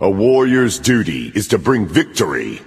A warrior's duty is to bring victory.